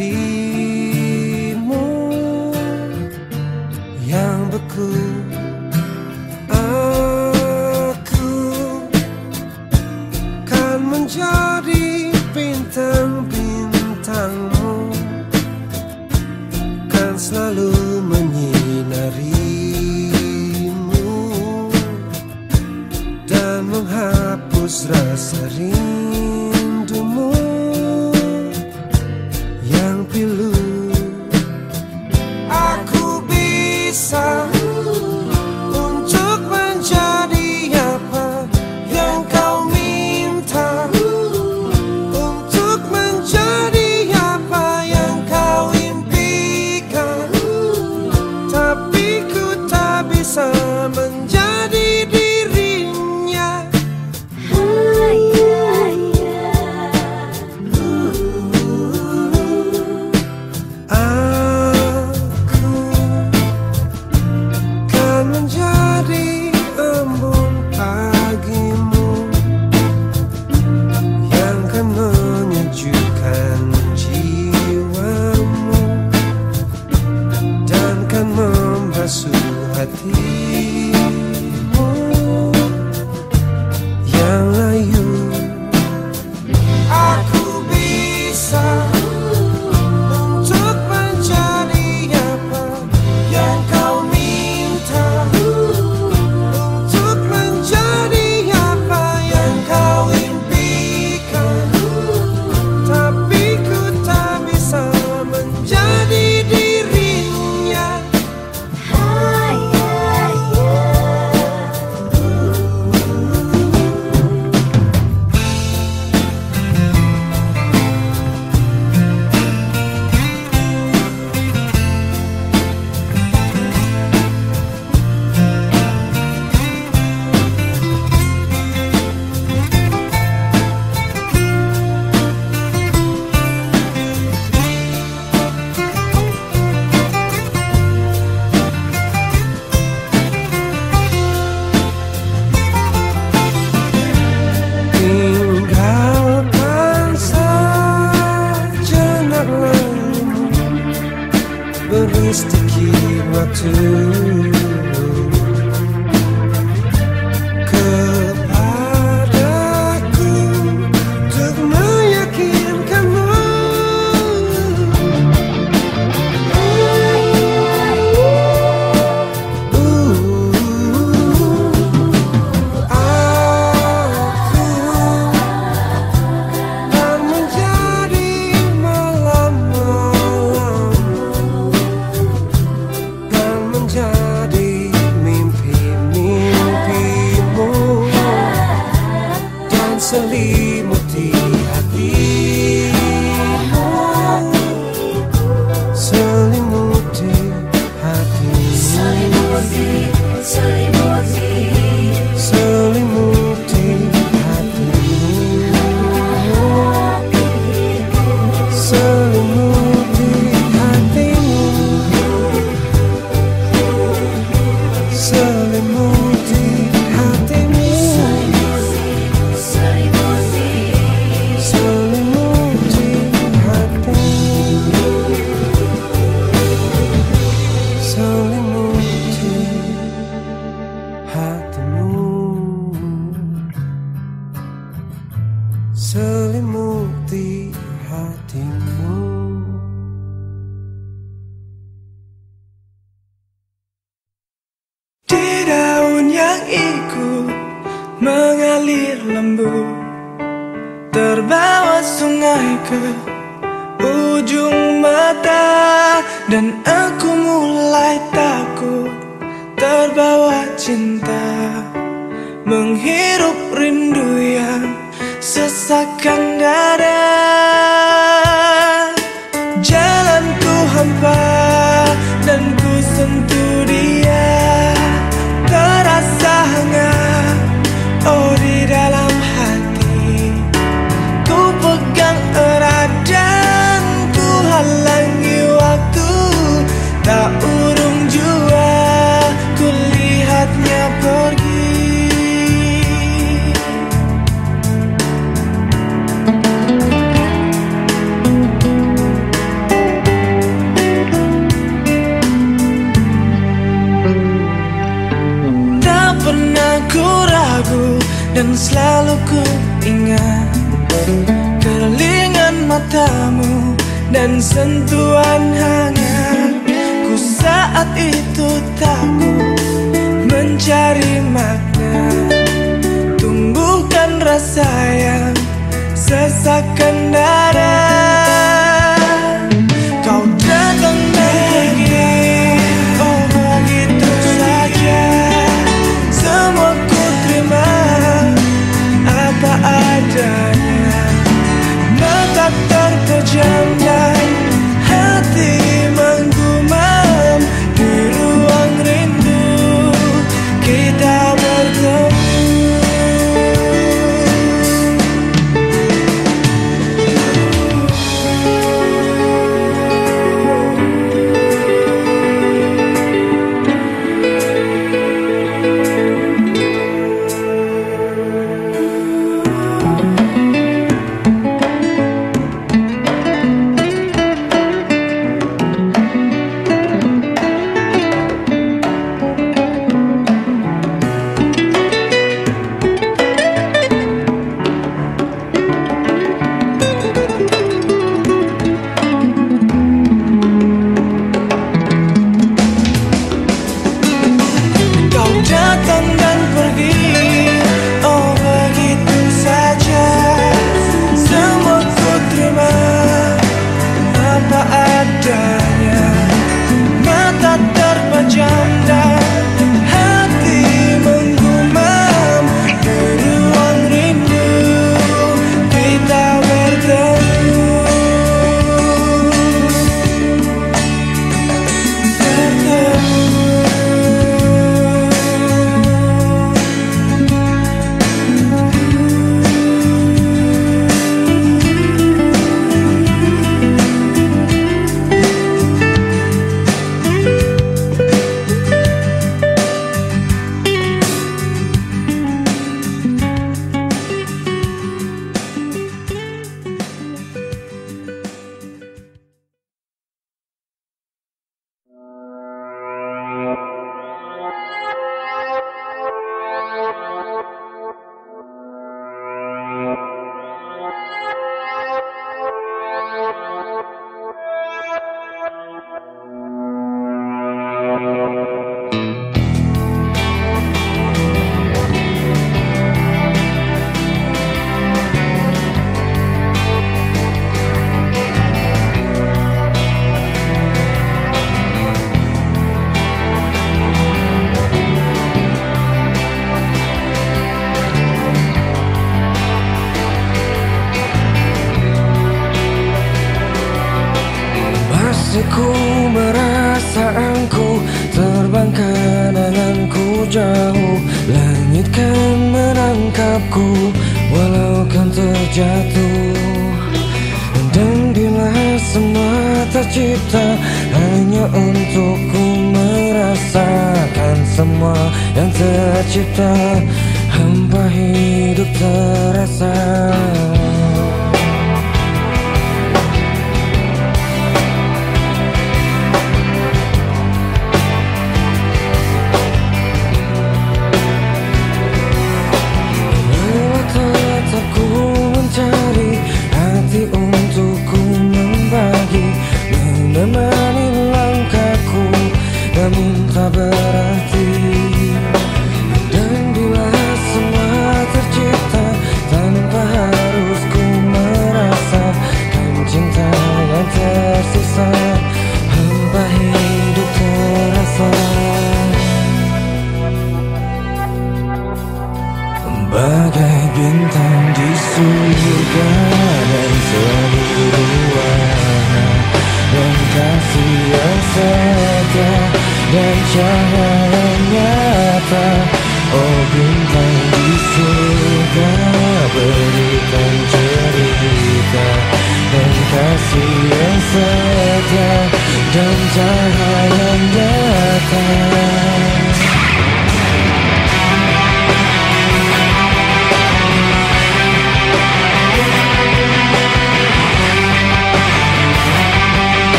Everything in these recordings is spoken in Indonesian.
see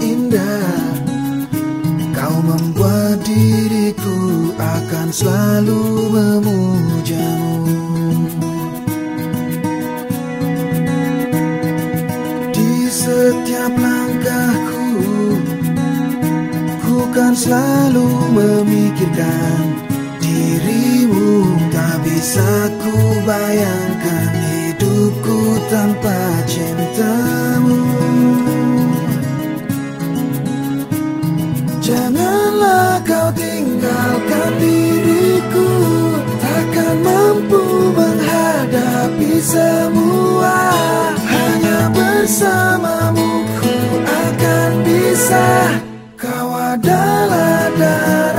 indah. Kau membuat diriku akan selalu memujamu. Di setiap langkahku Ku kan selalu memikirkan dirimu Tak bisa ku bayangkan hidupku tanpa cintamu. Bila kau tinggalkan diriku Takkan mampu menghadapi semua. Hanya bersamamu ku akan bisa. Kau adalah darah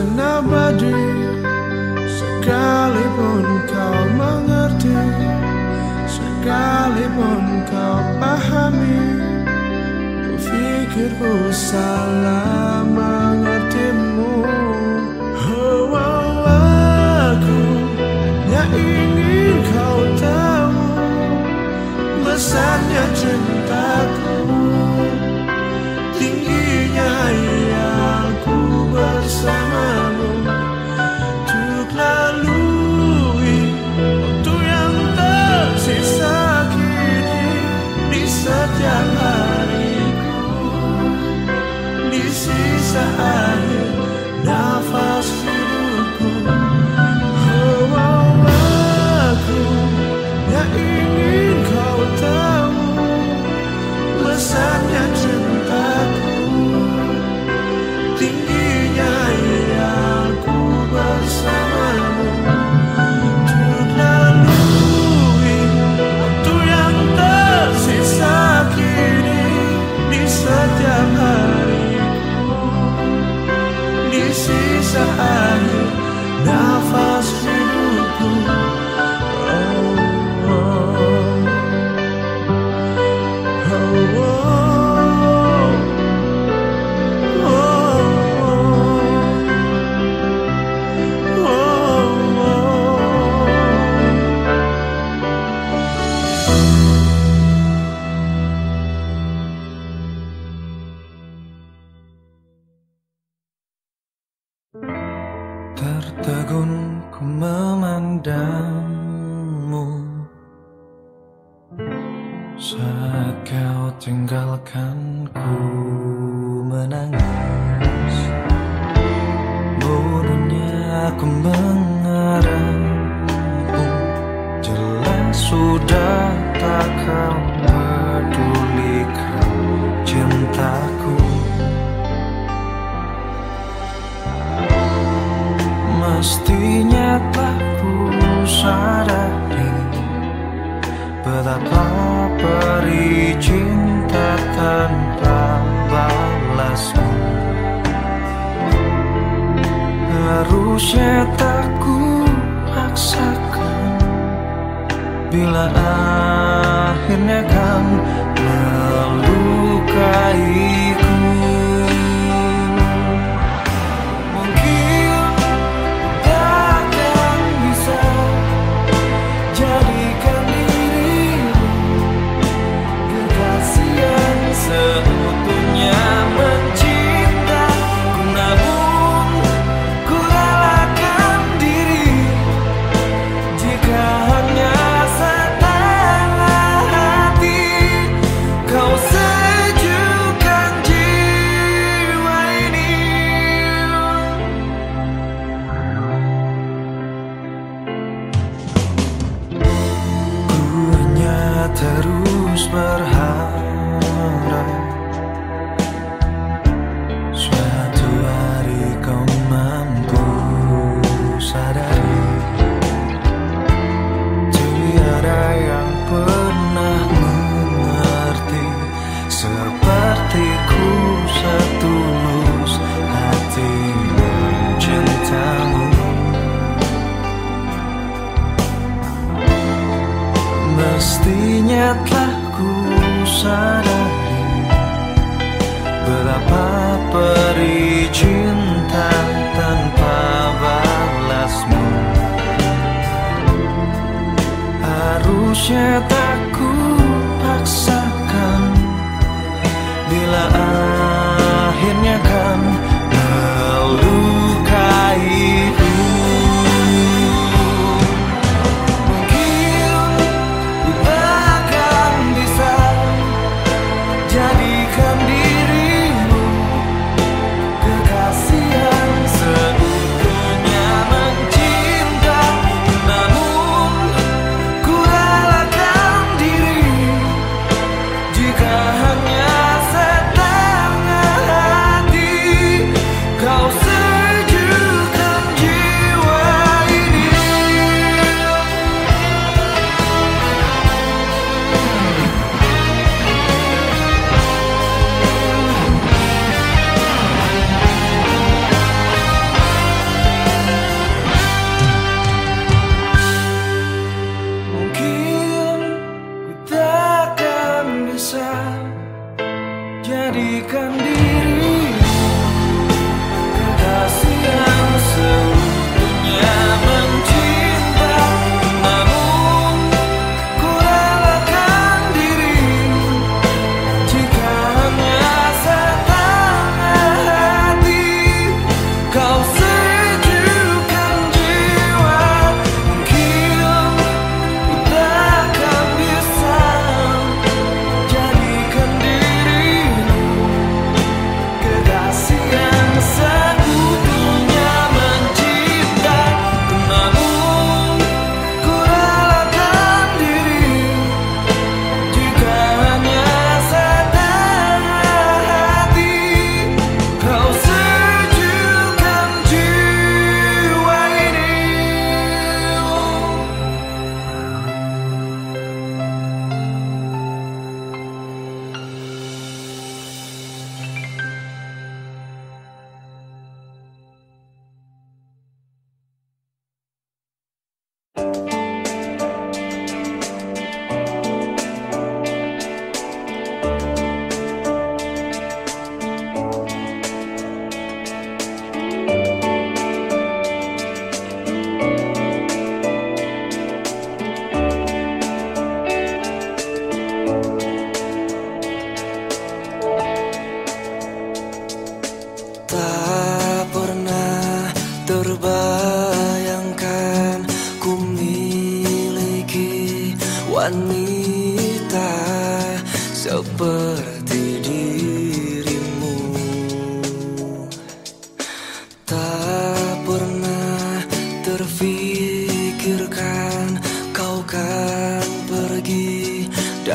I know Tertegun ku memandangmu. Saat kau tinggalkan ku menangis. Bodohnya aku mengarahmu Jelas sudah takkan Pastinya tak ku sadari Betapa peri cinta tanpa balasmu Harusnya tak ku paksakan Bila akhirnya kan melukai Harusnya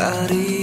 dariku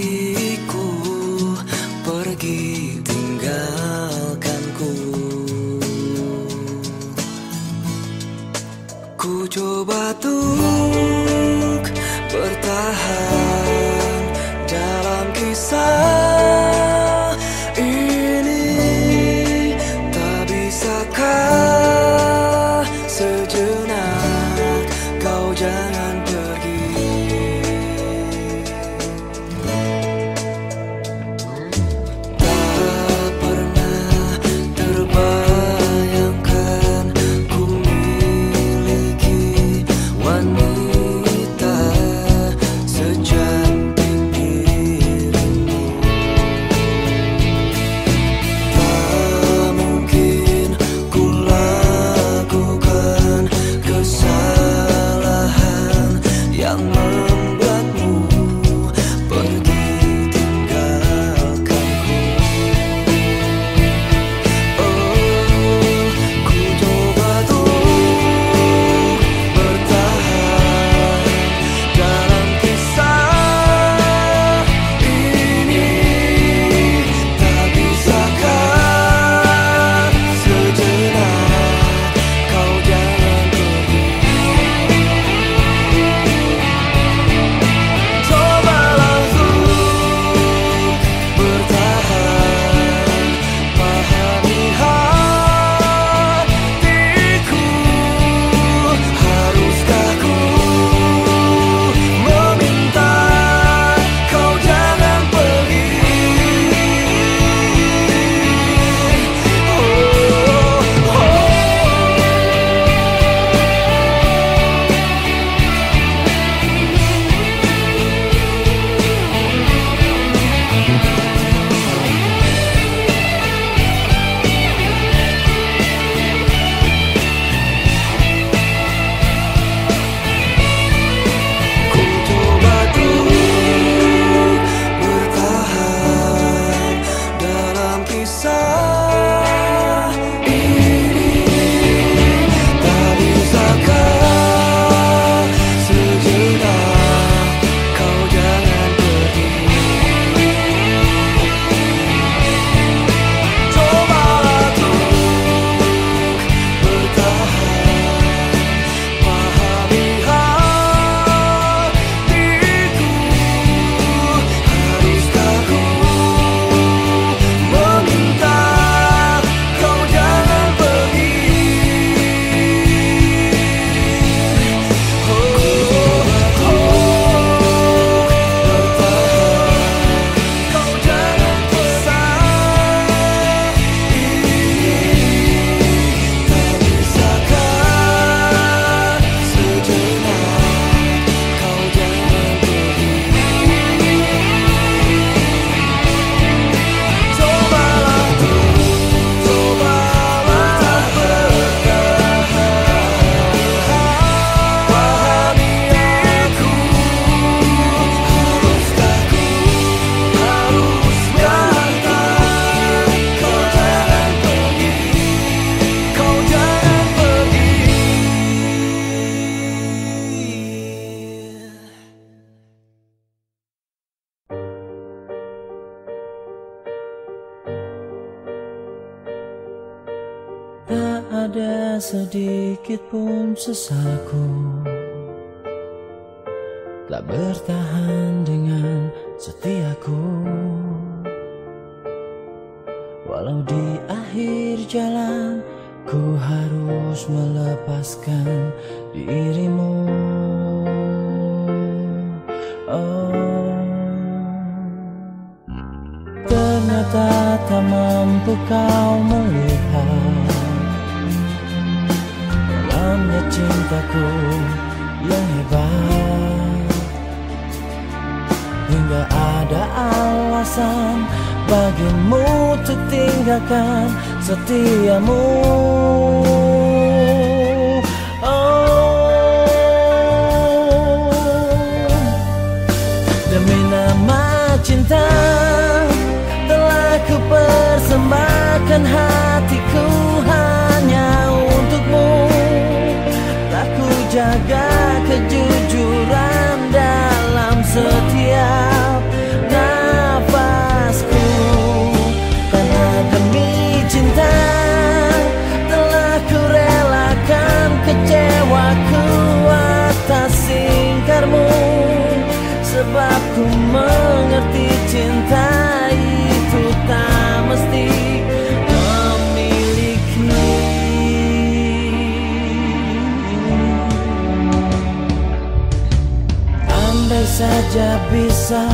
saja bisa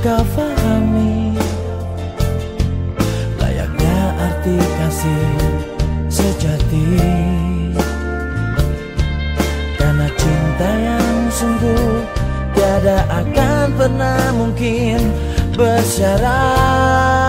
kau fahami. Layaknya arti kasih sejati. Karena cinta yang sungguh Tiada akan pernah mungkin bersyarat.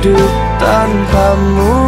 Hidup tanpamu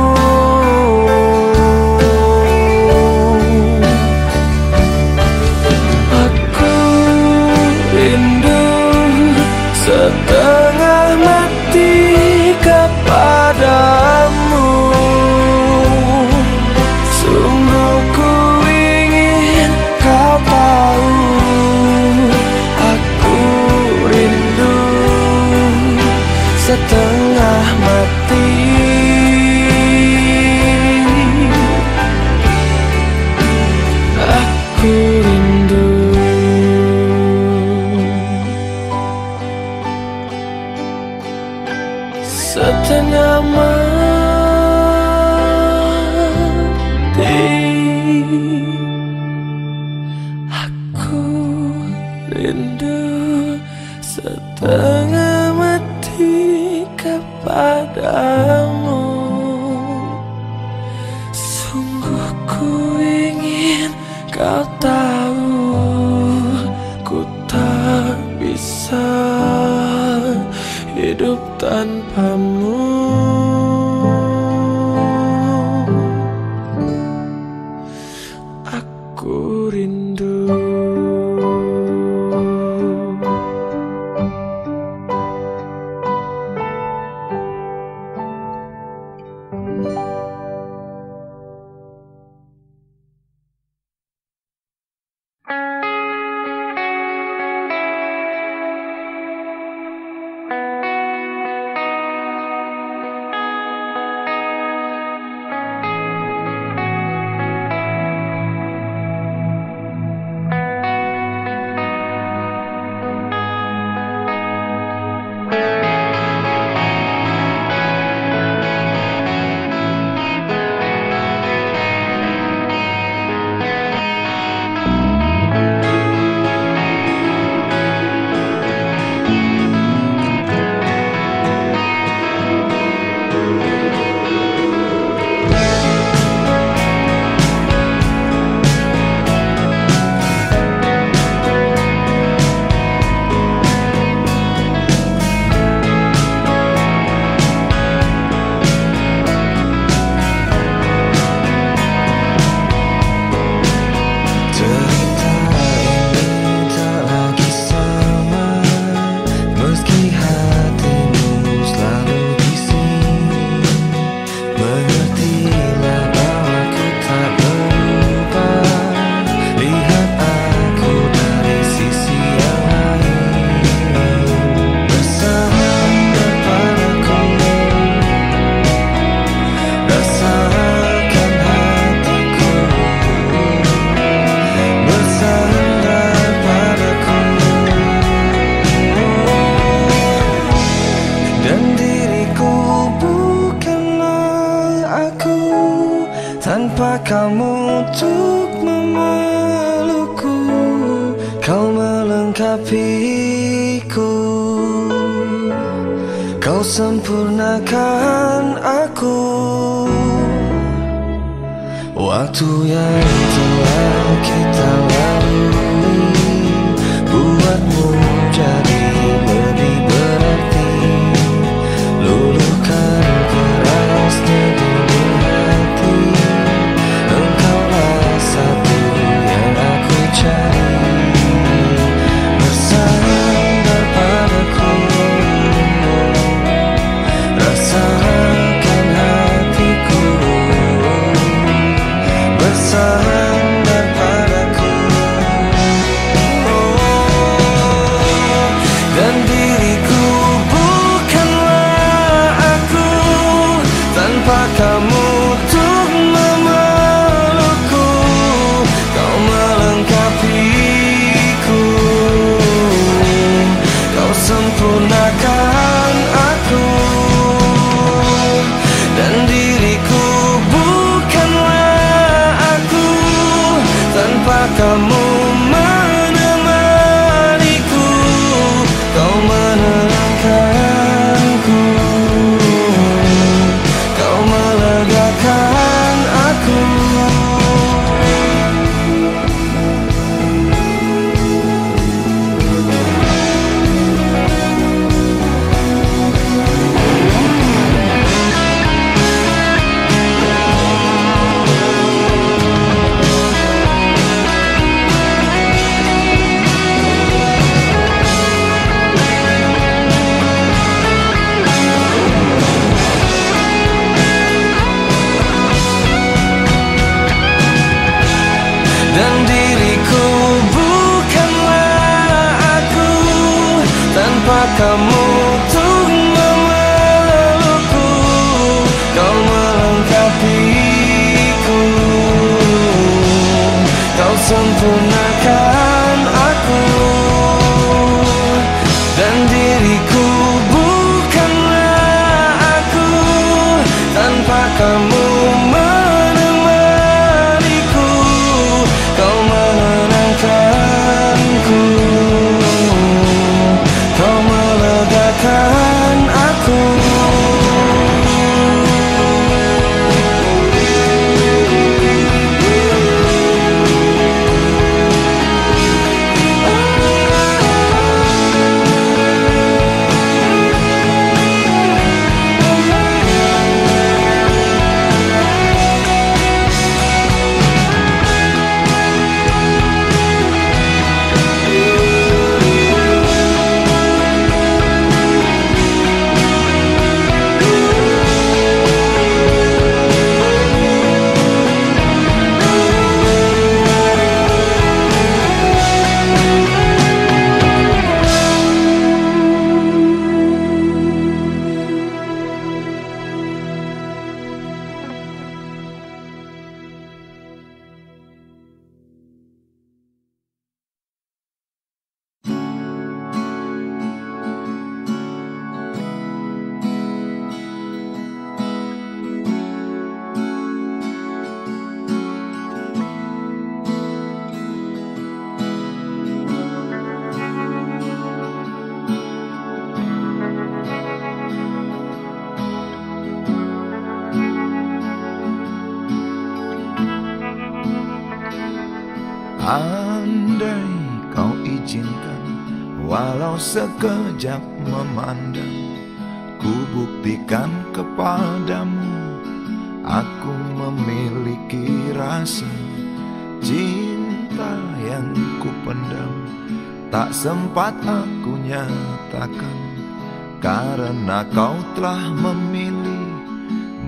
Karena kau telah memilih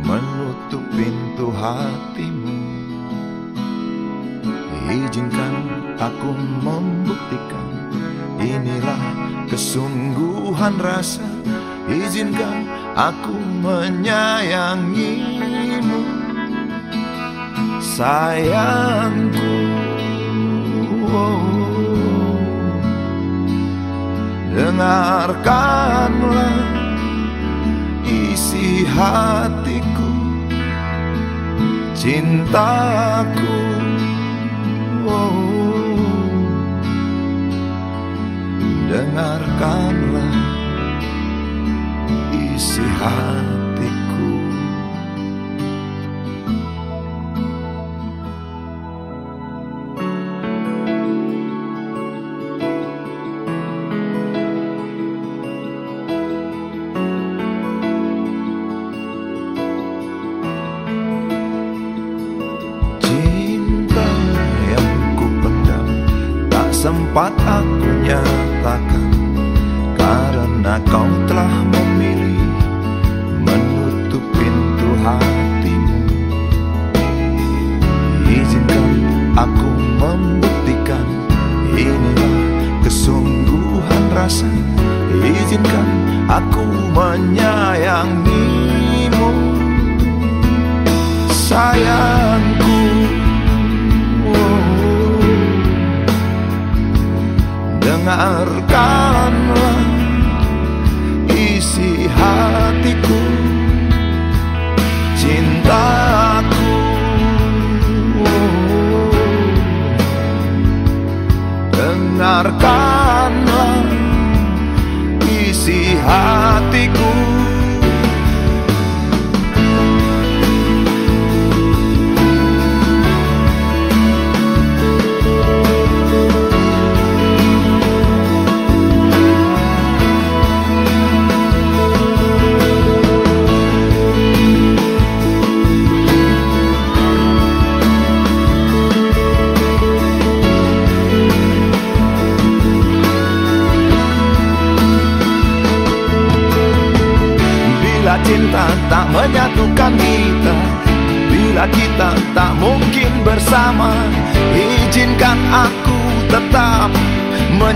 menutup pintu hatimu. Izinkan aku membuktikan Inilah kesungguhan rasa. Izinkan aku menyayangimu. Sayangku Dengarkanlah hatiku Cintaku oh. Dengarkanlah isi hati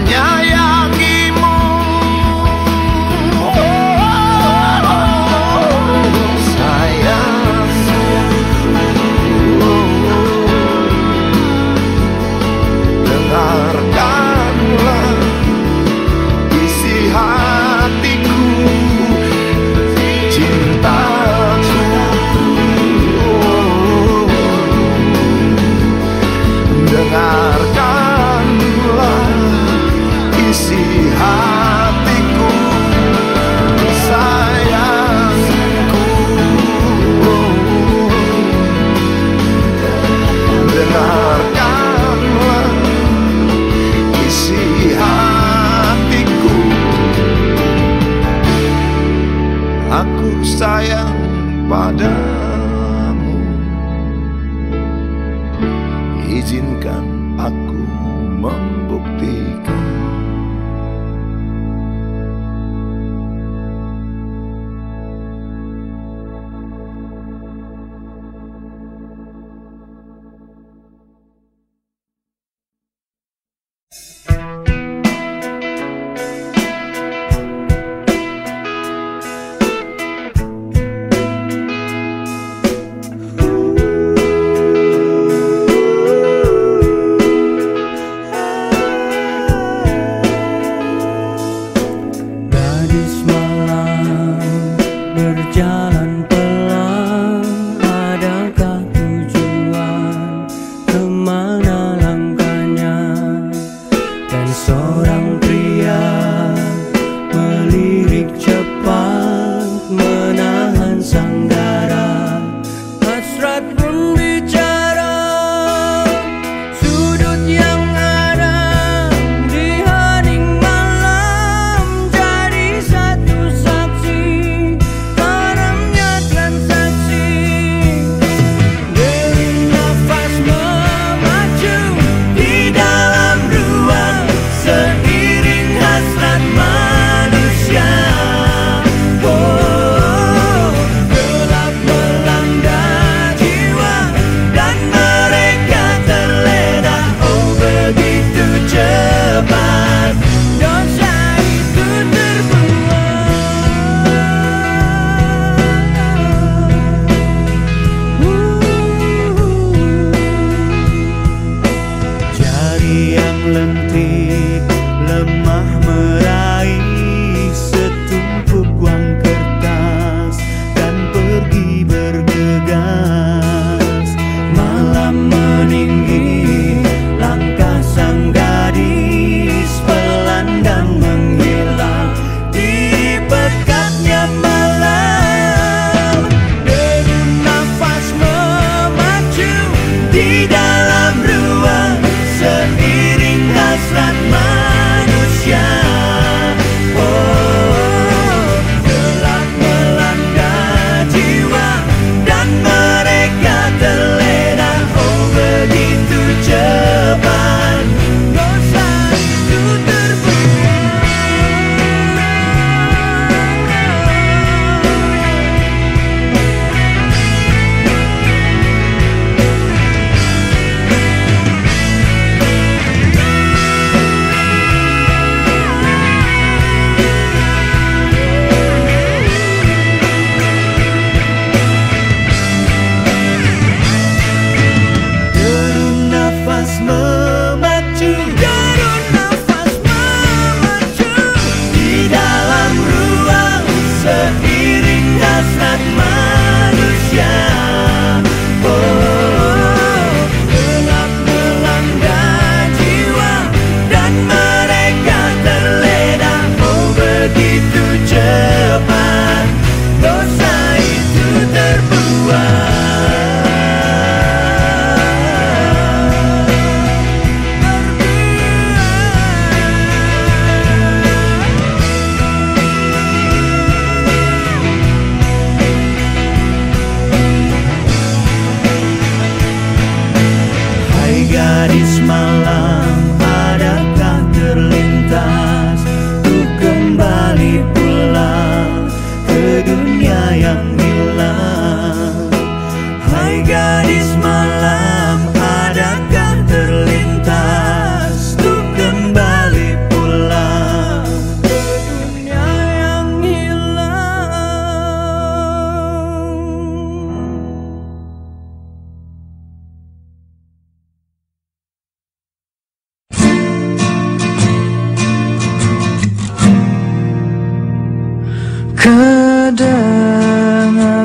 menyayangimu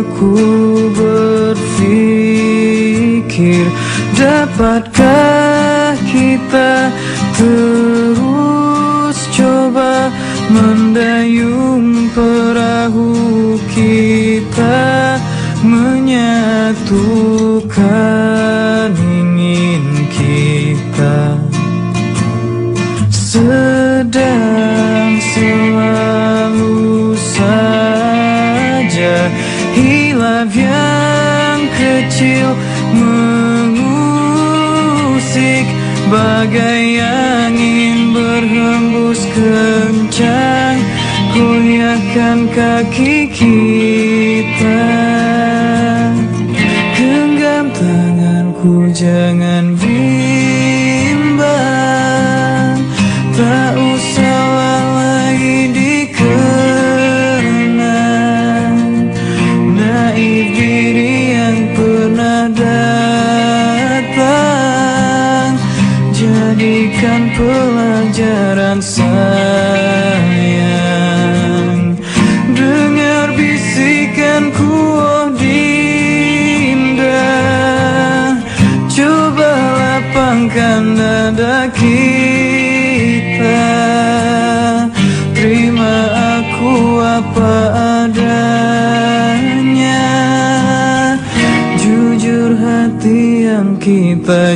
aku berpikir Dapatkah kita terus coba Mendayung perahu kita menyatukan? Langkahkan kaki kita Genggam tanganku jangan की पर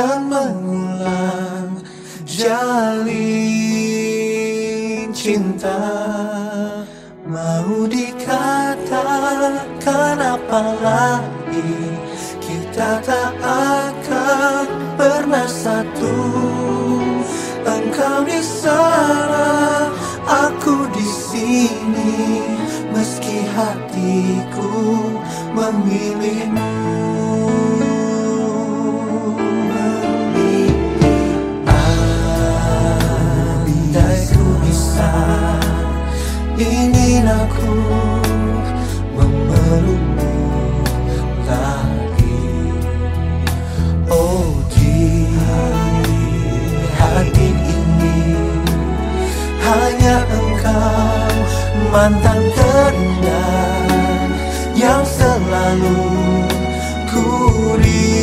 dan mengulang jalin cinta. Mau dikatakan apa lagi? Kita tak akan pernah satu. Engkau di sana, aku di sini. Meski hatiku memilihmu. cinta. Ingin aku memelukmu lagi. Oh di hati ini Hanya engkau mantan terindah Yang selalu ku rindukan.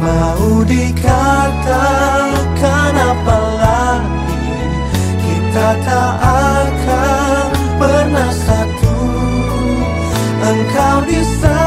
Mau dikatakan harapan apalagi kita tak akan pernah satu. Engkau di sana.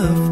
love.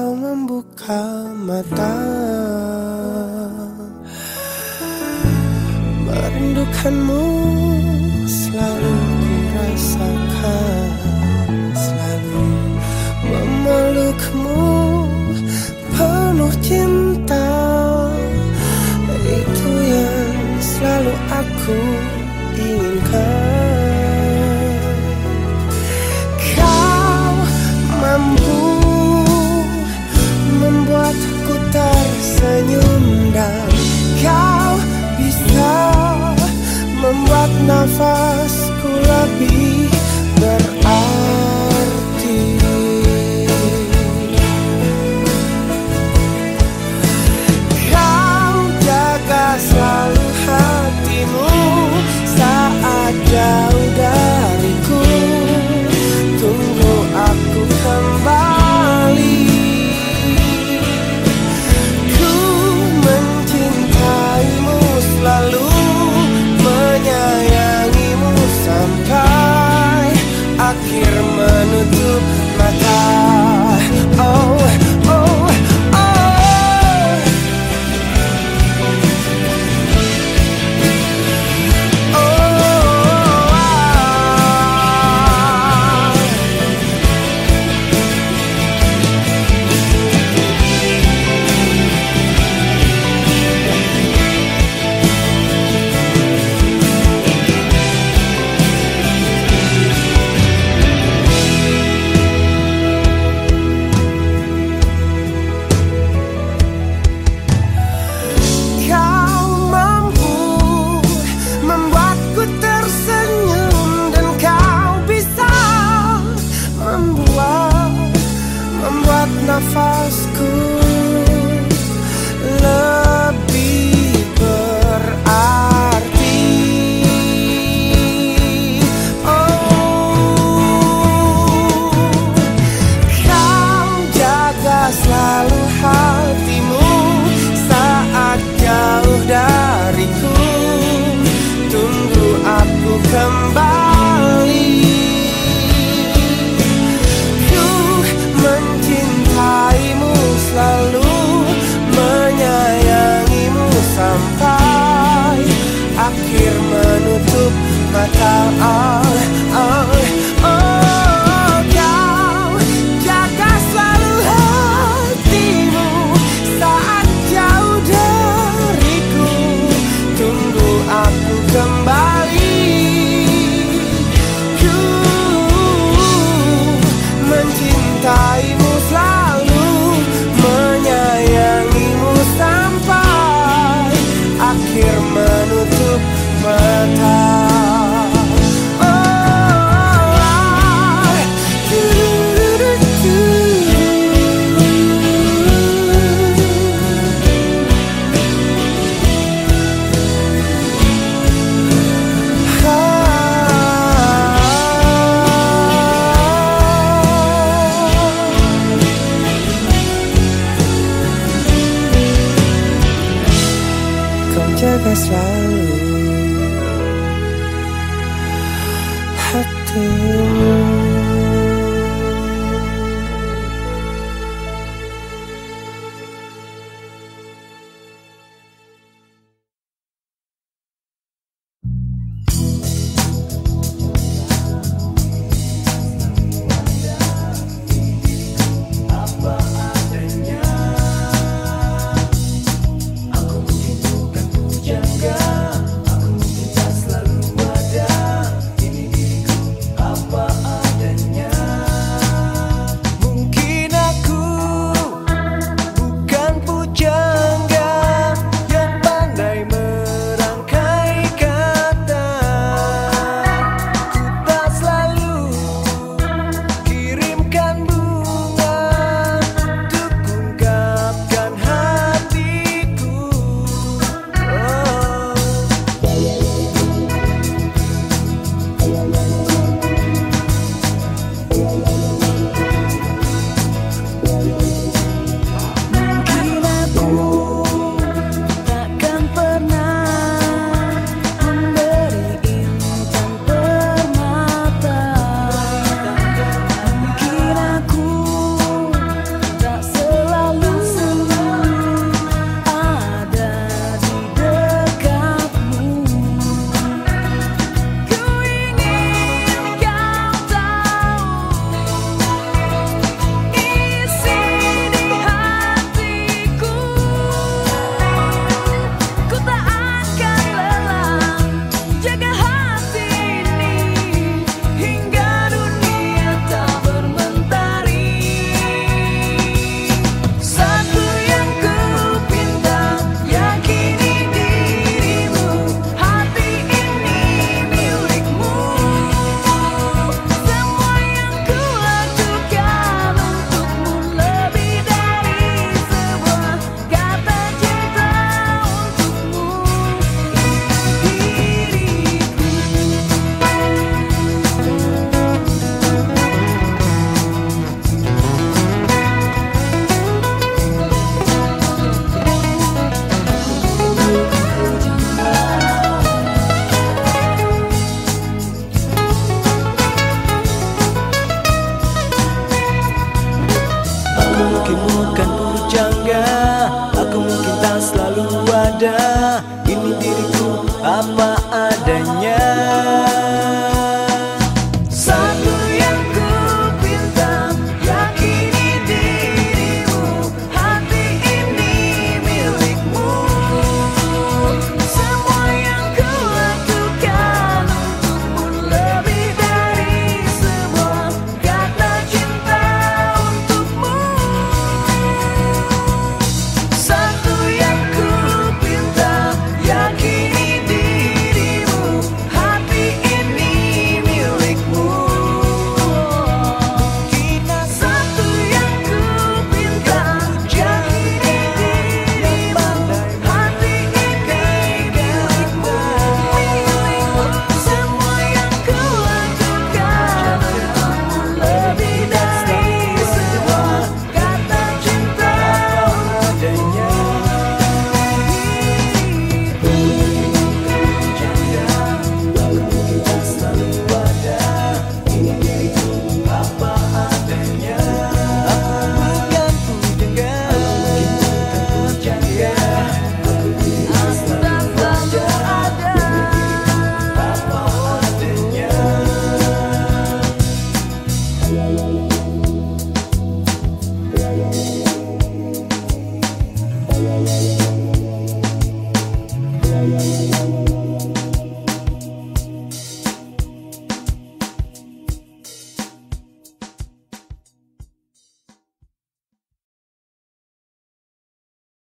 kau membuka mata. Merindukanmu selalu ku rasakan Selalu memelukmu. Penuh cinta Itu yang selalu aku senyum dan kau bisa membuat nafas